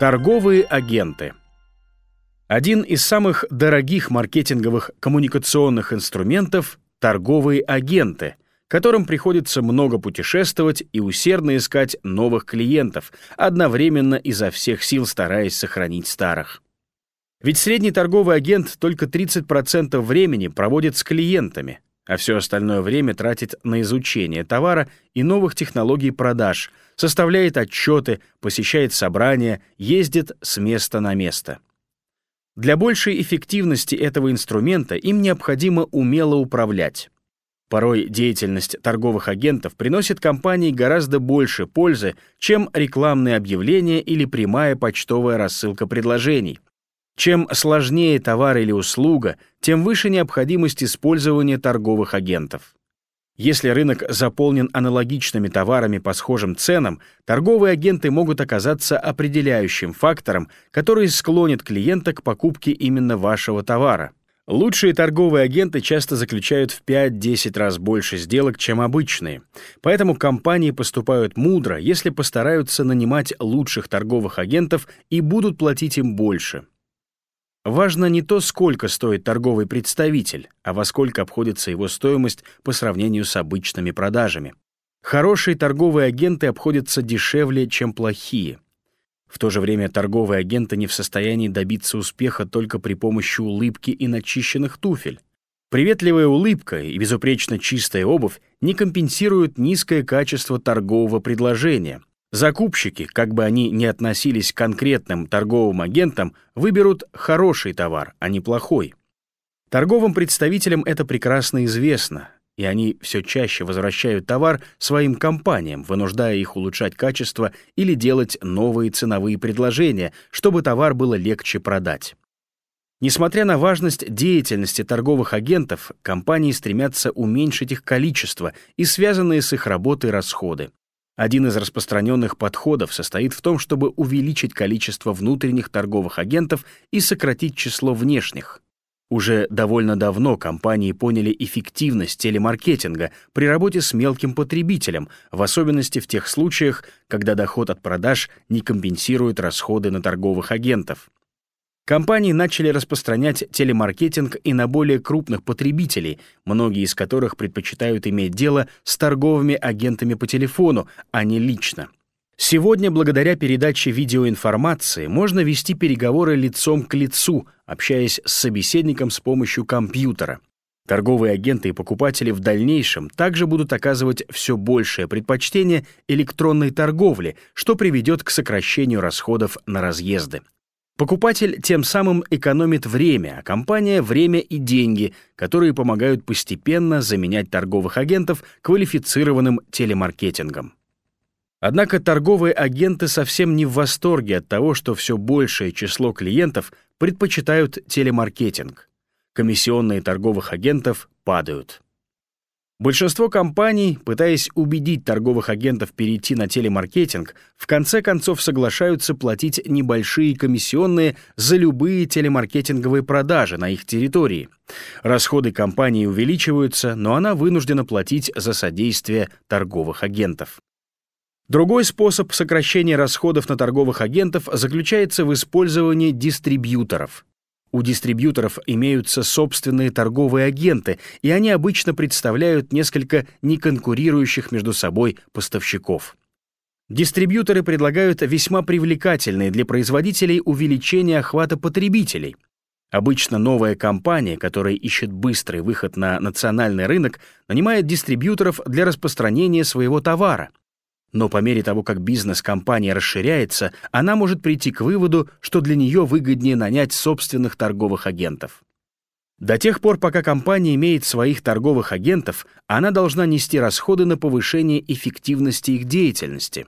Торговые агенты. Один из самых дорогих маркетинговых коммуникационных инструментов — торговые агенты, которым приходится много путешествовать и усердно искать новых клиентов, одновременно изо всех сил стараясь сохранить старых. Ведь средний торговый агент только 30% времени проводит с клиентами, а все остальное время тратит на изучение товара и новых технологий продаж, составляет отчеты, посещает собрания, ездит с места на место. Для большей эффективности этого инструмента им необходимо умело управлять. Порой деятельность торговых агентов приносит компании гораздо больше пользы, чем рекламные объявления или прямая почтовая рассылка предложений. Чем сложнее товар или услуга, тем выше необходимость использования торговых агентов. Если рынок заполнен аналогичными товарами по схожим ценам, торговые агенты могут оказаться определяющим фактором, который склонит клиента к покупке именно вашего товара. Лучшие торговые агенты часто заключают в 5-10 раз больше сделок, чем обычные. Поэтому компании поступают мудро, если постараются нанимать лучших торговых агентов и будут платить им больше. Важно не то, сколько стоит торговый представитель, а во сколько обходится его стоимость по сравнению с обычными продажами. Хорошие торговые агенты обходятся дешевле, чем плохие. В то же время торговые агенты не в состоянии добиться успеха только при помощи улыбки и начищенных туфель. Приветливая улыбка и безупречно чистая обувь не компенсируют низкое качество торгового предложения. Закупщики, как бы они ни относились к конкретным торговым агентам, выберут хороший товар, а не плохой. Торговым представителям это прекрасно известно, и они все чаще возвращают товар своим компаниям, вынуждая их улучшать качество или делать новые ценовые предложения, чтобы товар было легче продать. Несмотря на важность деятельности торговых агентов, компании стремятся уменьшить их количество и связанные с их работой расходы. Один из распространенных подходов состоит в том, чтобы увеличить количество внутренних торговых агентов и сократить число внешних. Уже довольно давно компании поняли эффективность телемаркетинга при работе с мелким потребителем, в особенности в тех случаях, когда доход от продаж не компенсирует расходы на торговых агентов. Компании начали распространять телемаркетинг и на более крупных потребителей, многие из которых предпочитают иметь дело с торговыми агентами по телефону, а не лично. Сегодня, благодаря передаче видеоинформации, можно вести переговоры лицом к лицу, общаясь с собеседником с помощью компьютера. Торговые агенты и покупатели в дальнейшем также будут оказывать все большее предпочтение электронной торговле, что приведет к сокращению расходов на разъезды. Покупатель тем самым экономит время, а компания — время и деньги, которые помогают постепенно заменять торговых агентов квалифицированным телемаркетингом. Однако торговые агенты совсем не в восторге от того, что все большее число клиентов предпочитают телемаркетинг. Комиссионные торговых агентов падают. Большинство компаний, пытаясь убедить торговых агентов перейти на телемаркетинг, в конце концов соглашаются платить небольшие комиссионные за любые телемаркетинговые продажи на их территории. Расходы компании увеличиваются, но она вынуждена платить за содействие торговых агентов. Другой способ сокращения расходов на торговых агентов заключается в использовании дистрибьюторов. У дистрибьюторов имеются собственные торговые агенты, и они обычно представляют несколько неконкурирующих между собой поставщиков. Дистрибьюторы предлагают весьма привлекательные для производителей увеличение охвата потребителей. Обычно новая компания, которая ищет быстрый выход на национальный рынок, нанимает дистрибьюторов для распространения своего товара. Но по мере того, как бизнес компании расширяется, она может прийти к выводу, что для нее выгоднее нанять собственных торговых агентов. До тех пор, пока компания имеет своих торговых агентов, она должна нести расходы на повышение эффективности их деятельности.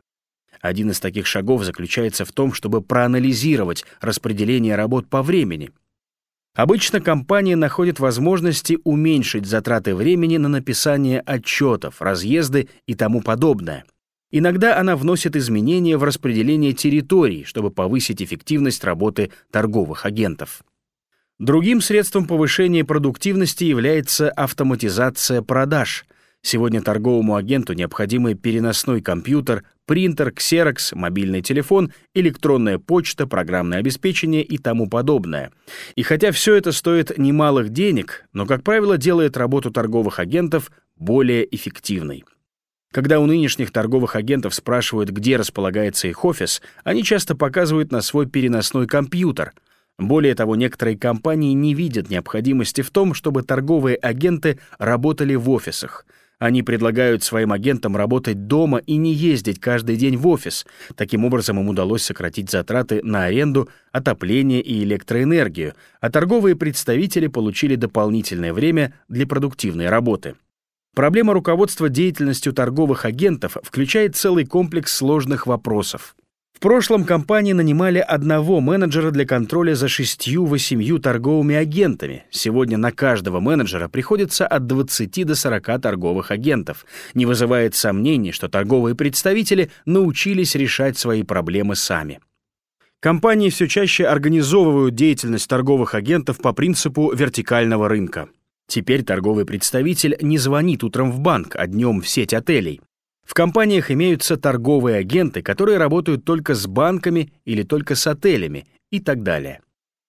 Один из таких шагов заключается в том, чтобы проанализировать распределение работ по времени. Обычно компания находит возможности уменьшить затраты времени на написание отчетов, разъезды и тому подобное. Иногда она вносит изменения в распределение территорий, чтобы повысить эффективность работы торговых агентов. Другим средством повышения продуктивности является автоматизация продаж. Сегодня торговому агенту необходимы переносной компьютер, принтер, ксерокс, мобильный телефон, электронная почта, программное обеспечение и тому подобное. И хотя все это стоит немалых денег, но, как правило, делает работу торговых агентов более эффективной. Когда у нынешних торговых агентов спрашивают, где располагается их офис, они часто показывают на свой переносной компьютер. Более того, некоторые компании не видят необходимости в том, чтобы торговые агенты работали в офисах. Они предлагают своим агентам работать дома и не ездить каждый день в офис. Таким образом, им удалось сократить затраты на аренду, отопление и электроэнергию, а торговые представители получили дополнительное время для продуктивной работы. Проблема руководства деятельностью торговых агентов включает целый комплекс сложных вопросов. В прошлом компании нанимали одного менеджера для контроля за шестью-восемью торговыми агентами. Сегодня на каждого менеджера приходится от 20 до 40 торговых агентов. Не вызывает сомнений, что торговые представители научились решать свои проблемы сами. Компании все чаще организовывают деятельность торговых агентов по принципу вертикального рынка. Теперь торговый представитель не звонит утром в банк, а днем в сеть отелей. В компаниях имеются торговые агенты, которые работают только с банками или только с отелями и так далее.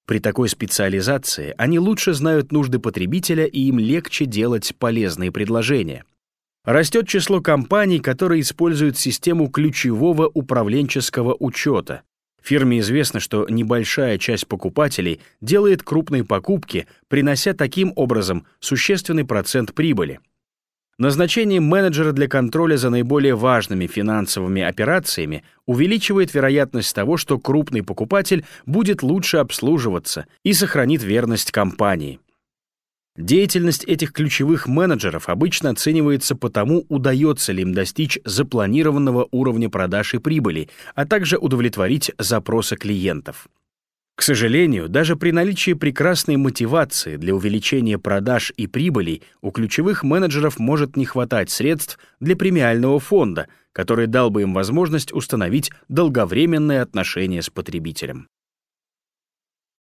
При такой специализации они лучше знают нужды потребителя и им легче делать полезные предложения. Растет число компаний, которые используют систему ключевого управленческого учета. Фирме известно, что небольшая часть покупателей делает крупные покупки, принося таким образом существенный процент прибыли. Назначение менеджера для контроля за наиболее важными финансовыми операциями увеличивает вероятность того, что крупный покупатель будет лучше обслуживаться и сохранит верность компании. Деятельность этих ключевых менеджеров обычно оценивается по тому, удается ли им достичь запланированного уровня продаж и прибыли, а также удовлетворить запросы клиентов. К сожалению, даже при наличии прекрасной мотивации для увеличения продаж и прибылей у ключевых менеджеров может не хватать средств для премиального фонда, который дал бы им возможность установить долговременные отношения с потребителем.